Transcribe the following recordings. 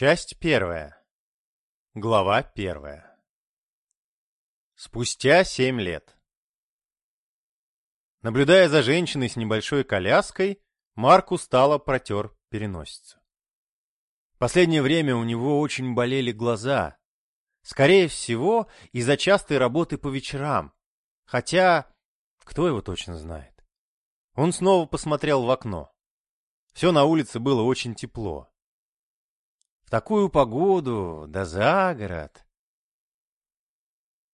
Часть первая. Глава первая. Спустя семь лет. Наблюдая за женщиной с небольшой коляской, Марк устало протер переносицу. Последнее время у него очень болели глаза. Скорее всего, из-за частой работы по вечерам. Хотя, кто его точно знает. Он снова посмотрел в окно. Все на улице было очень тепло. В такую погоду, да за город.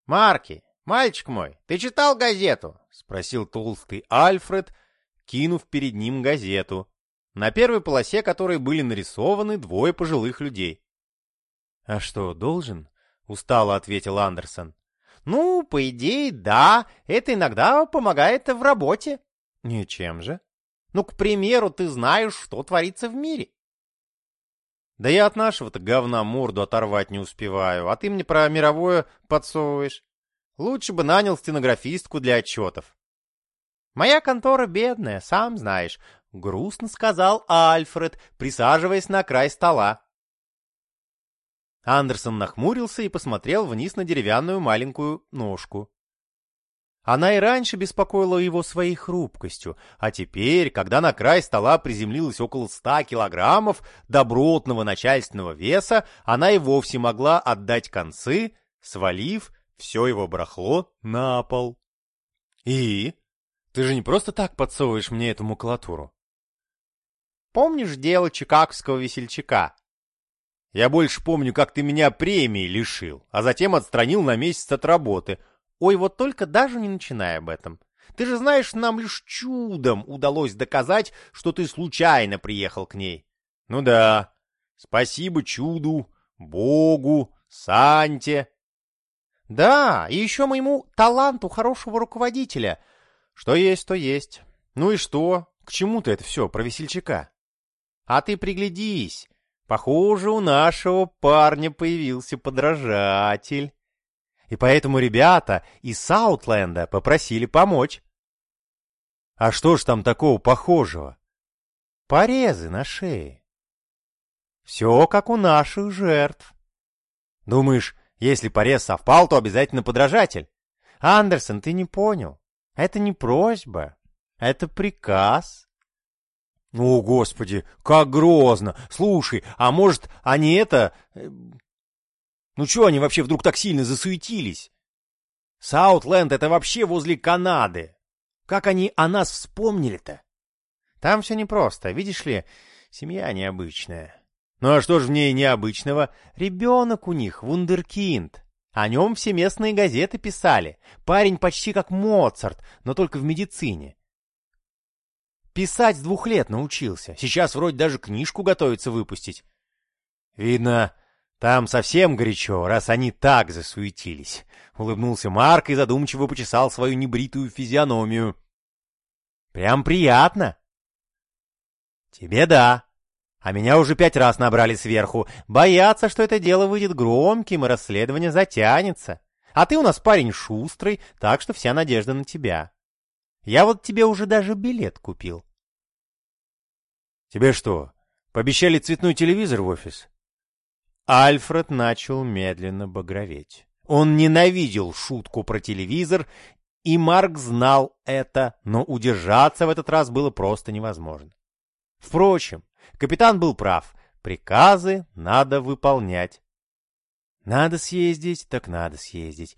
«Марки, мальчик мой, ты читал газету?» — спросил толстый Альфред, кинув перед ним газету, на первой полосе которой были нарисованы двое пожилых людей. «А что, должен?» — устало ответил Андерсон. «Ну, по идее, да, это иногда помогает в работе». «Ничем же?» Ну, к примеру, ты знаешь, что творится в мире. Да я от нашего-то говна морду оторвать не успеваю, а ты мне про мировое подсовываешь. Лучше бы нанял стенографистку для отчетов. Моя контора бедная, сам знаешь, — грустно сказал Альфред, присаживаясь на край стола. Андерсон нахмурился и посмотрел вниз на деревянную маленькую ножку. Она и раньше беспокоила его своей хрупкостью, а теперь, когда на край стола приземлилось около ста килограммов добротного начальственного веса, она и вовсе могла отдать концы, свалив все его барахло на пол. «И? Ты же не просто так подсовываешь мне эту макулатуру?» «Помнишь дело чикагского весельчака?» «Я больше помню, как ты меня премии лишил, а затем отстранил на месяц от работы», Ой, вот только даже не начинай об этом. Ты же знаешь, нам лишь чудом удалось доказать, что ты случайно приехал к ней. Ну да, спасибо чуду, Богу, Санте. Да, и еще моему таланту хорошего руководителя. Что есть, то есть. Ну и что? К чему-то это все про весельчака? А ты приглядись. Похоже, у нашего парня появился подражатель и поэтому ребята из Саутленда попросили помочь. А что ж там такого похожего? Порезы на шее. Все как у наших жертв. Думаешь, если порез совпал, то обязательно подражатель? Андерсон, ты не понял. Это не просьба, это приказ. О, Господи, как грозно! Слушай, а может, они это... Ну чего они вообще вдруг так сильно засуетились? Саутленд — это вообще возле Канады. Как они о нас вспомнили-то? Там все непросто, видишь ли, семья необычная. Ну а что ж в ней необычного? Ребенок у них, вундеркинд. О нем все местные газеты писали. Парень почти как Моцарт, но только в медицине. Писать с двух лет научился. Сейчас вроде даже книжку готовится выпустить. Видно, там совсем горячо, раз они так засуетились. Улыбнулся Марк и задумчиво почесал свою небритую физиономию. Прям приятно. Тебе да. А меня уже пять раз набрали сверху. Боятся, что это дело выйдет громким и расследование затянется. А ты у нас парень шустрый, так что вся надежда на тебя. Я вот тебе уже даже билет купил. Тебе что, пообещали цветной телевизор в офис? Альфред начал медленно багроветь. Он ненавидел шутку про телевизор, и Марк знал это, но удержаться в этот раз было просто невозможно. Впрочем, капитан был прав. Приказы надо выполнять. Надо съездить, так надо съездить.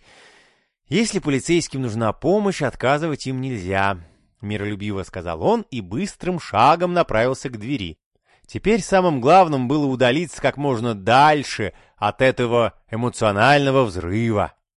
Если полицейским нужна помощь, отказывать им нельзя, — миролюбиво сказал он и быстрым шагом направился к двери. Теперь самым главным было удалиться как можно дальше от этого эмоционального взрыва.